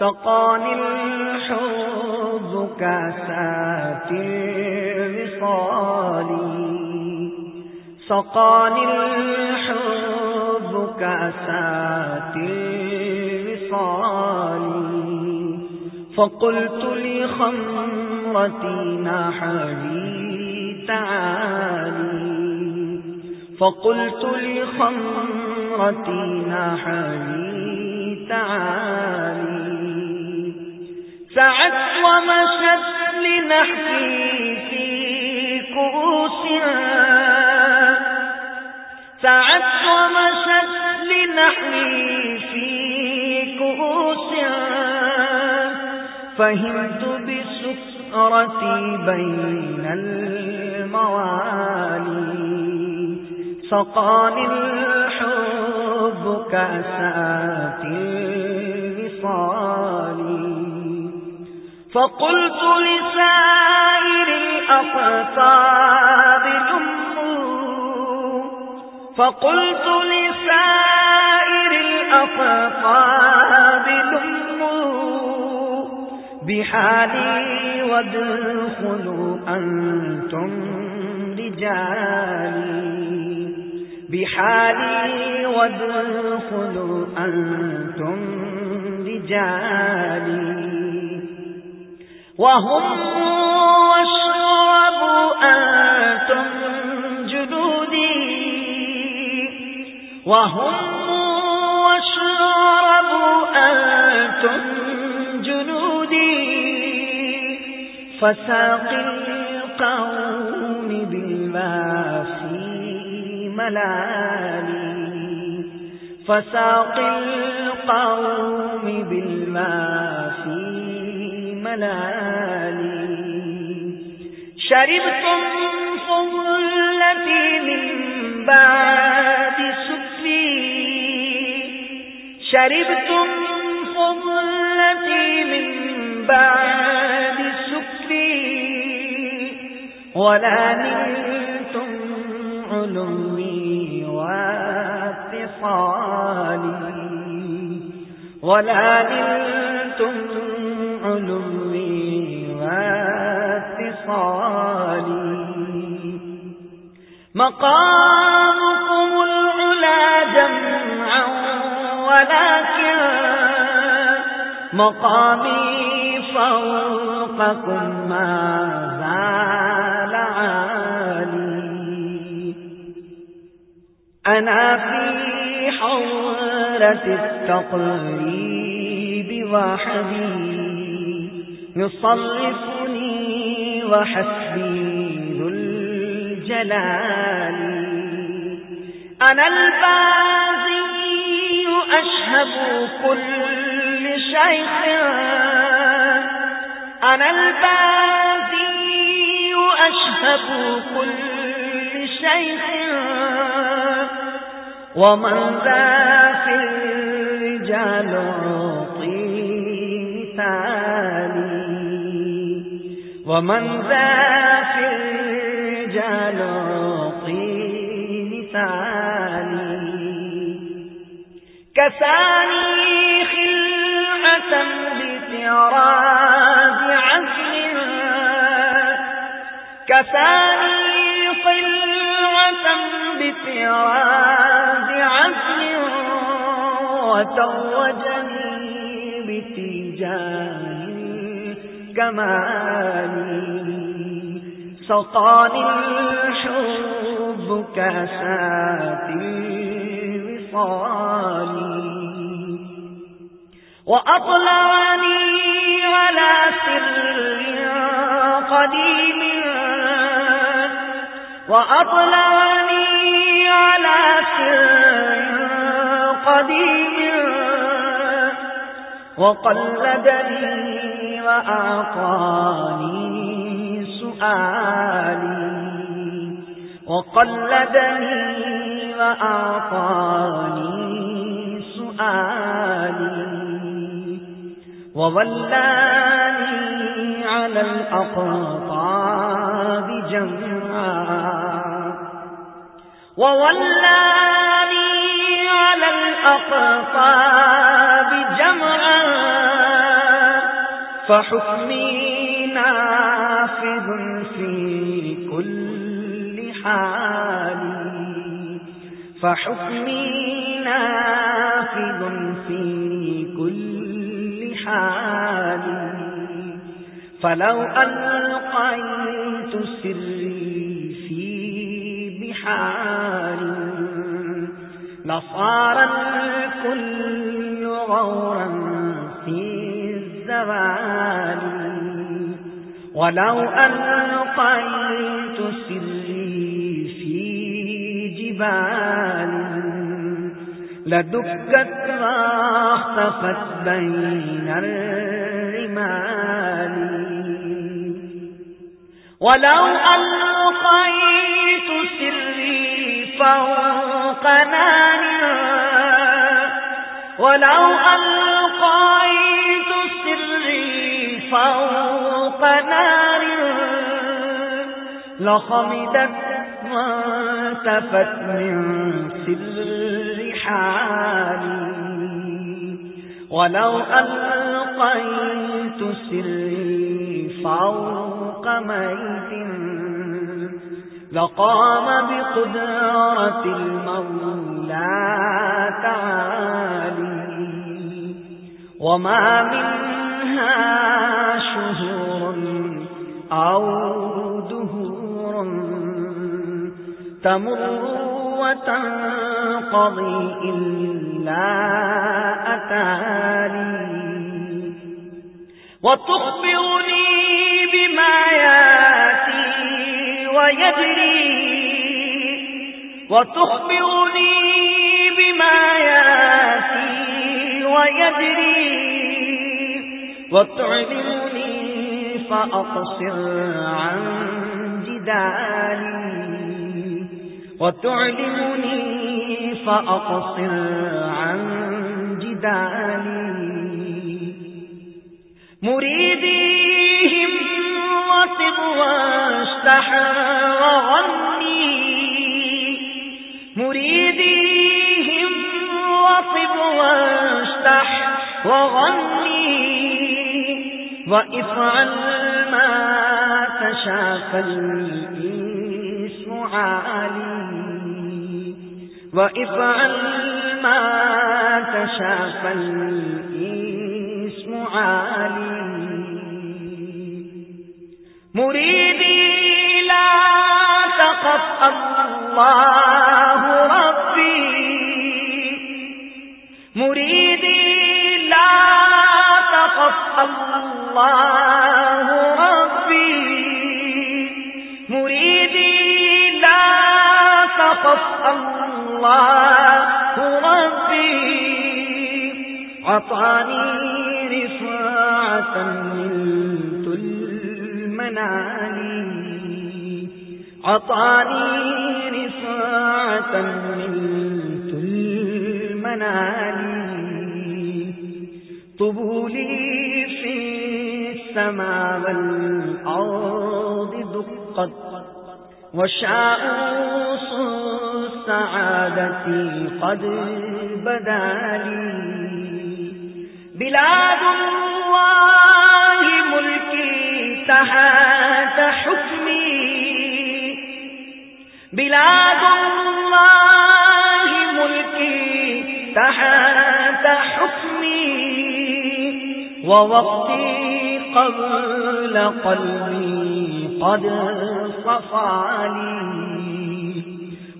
سقاني الحب كاسات الوصال. سقاني الحب كاسات الوصال. فقلت لخمرتي نحري تعالي فقلت لخمرتي نحري تعالي سعت ومشت لنحكي في كؤوسها سعت ومشت لنحكي في كؤوسها فهمت بسكرتي بين الموالي سقاني الحب كأسات فقلت لسائر الأقطاب لموا فقلت لسائر الأقطاب لموا بحالي وادخلوا أنتم رجالي. بحالي وادخلوا أنتم رجالي. وهم واشربوا أنتم جدودي وهم واشربوا أنتم جنودي فساقي القوم بالما في ملالي فساقي القوم بالما في ملالي شربتم فضلتي من بعد سكري. شربتم فضلتي من بعد سكري. ولا نلتم علمي واتصالي. ولا نلتم علمي واتصالي مقامكم العلا جمعا ولكن مقامي فوقكم ما زال عالي. أنا في حورة التقريب وحدي يصرفني وحسبي ذو الجلال. أنا البازي أشهب كل شيخ. أنا البازي أشهب كل شيخ. ومن ذا في الرجال مثالي ومن ذا في الرجال مثالي كثاني خلعة بتراز عزم كثاني خلعة بتراز عزم وتوجني بتيجان كمالي سقاني الحب كاسات الوصال. وأطلعني على سر قديم. وأطلعني على سر قديم. وقلدني وأعطاني سؤالي وقلدني وأعطاني سؤالي وولاني على الأقطاب جمعا وولاني على الأقطاب جمعا فحكمي نافذ في كل حال فحكمي نافذ في كل حال فلو ألقيت سري في بحار لصار الكل غورا في الزوال ولو ألقيت سري في جبال لدكت واختفت بين الرمال. ولو ألقيت سري فوق نار ولو ألقيت سري فوق نار لخمدت وانتفت من سر حالي. ولو ألقيت سري فوق ميت لقام بقدرة المولى تعالي. وما منها شهور أو دهور تمر وتنقضي إلا أتالي وتخبرني بما ياتي ويجري وتخبرني ياتي ويجري وتعلمني فأقصر عن جدالي. وتعلمني فأقصر عن جدالي. مريديهم وطب واشتحر وغني. مريديهم وغني وافعل ما تشاف الاسم عالي. وافعل ما تشاف الاسم عالي. مريدي لا تقف الله. عطاني رفاعة من المنال عطاني رفاعة من المنال طبولي السماء والأرض دقت وشاء السعادة قد بدالي بلاد الله ملكي تحت حكمي بلاد الله ملكي تحت حكمي ووقتي قبل قلبي قد صفالي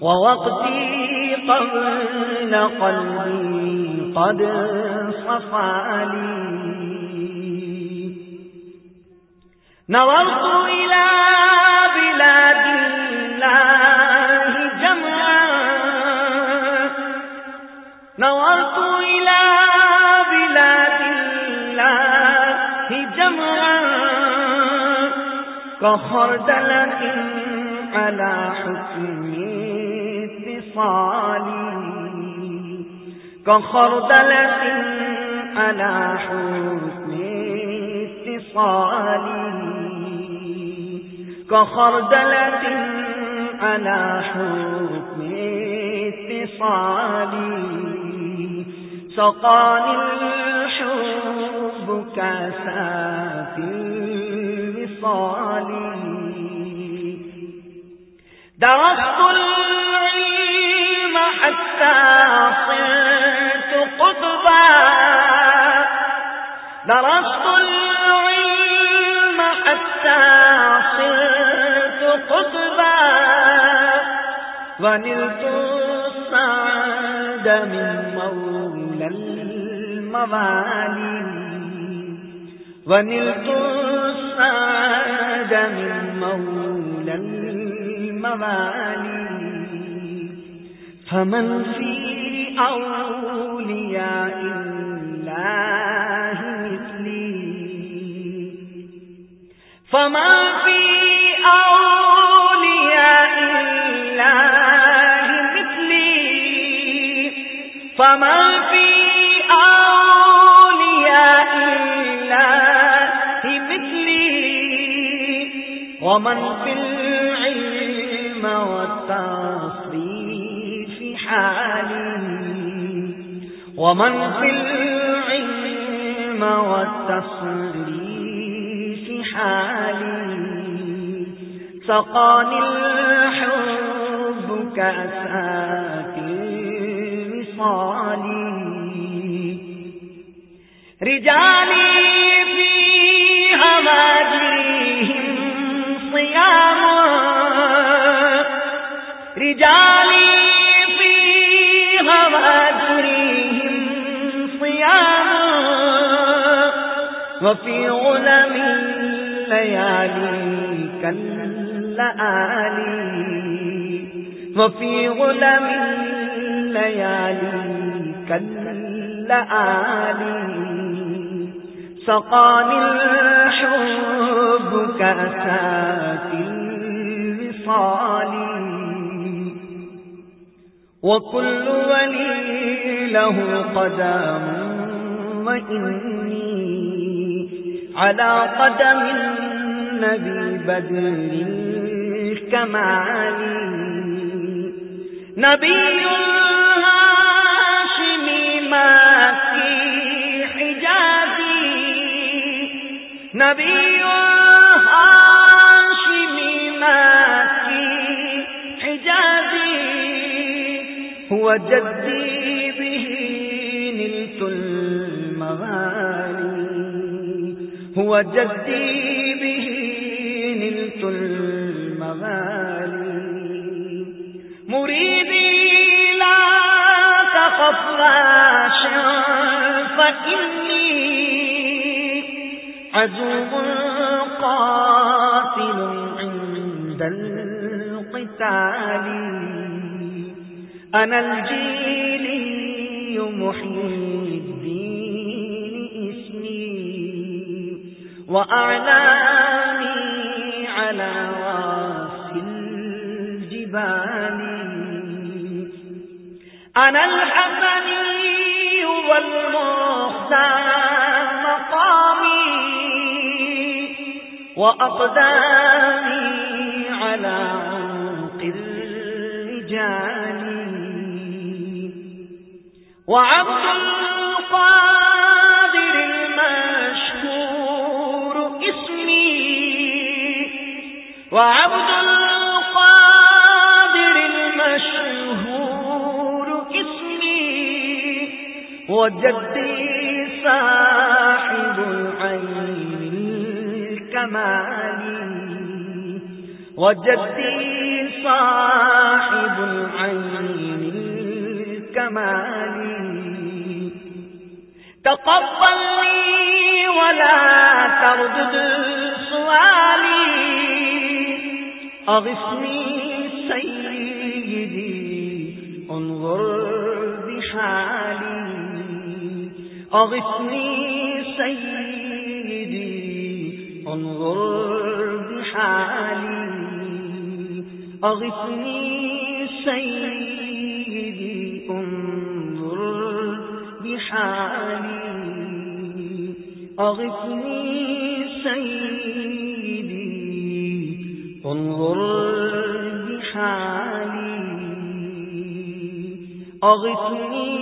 ووقتي قبل قلبي قد صفالي نظرت إلى كخردلة على حكم اتصالي كخردلة على حكم اتصالي كخردلة على حكم اتصالي سقاني الحب كاسات الوصال. درست العلم حتى صرت قطبا. درست العلم حتى صرت قطبا. ونلت السعد من مولى الموالي ونلت السعد من مولى الموالي. فمن في أولياء الله مثلي. فمن في أولياء الله مثلي. فمن في أولياء الله مثلي. ومن في ومن في العلم والتصريف حالي سقاني الحب كأسات الوصال رجالي في هماجرهم صيام. رجالي وفي غلم الليالي كاللآلي وفي غلم الليالي كاللآلي سقاني الحب كأسات الوصال. وكل ولي له قدم وإني على قدم النبي بدر الكمال نبي هاشمي مكي حجازي نبي هاشمي مكي حجازي هو جدي به نلت المغالي هو جدي به نلت المغالي. مريدي لا تخف راشا فإني عزوم قاتل عند القتال. أنا الجيلي محيي وأعلاني على راس الجبال. أنا الحسني والمختار مقامي وأقدامي على عنق الرجال. وعبد القادر وعبد القادر المشهور اسمي وجدي صاحب العين الكمال. وجدي صاحب العين الكمال. تقبلني ولا تردد سؤالي أغثني سيدي انظر بحالي أغثني سيدي انظر بحالي أغثني سيدي انظر بحالي أغثني سيدي انظر بحالي أغثني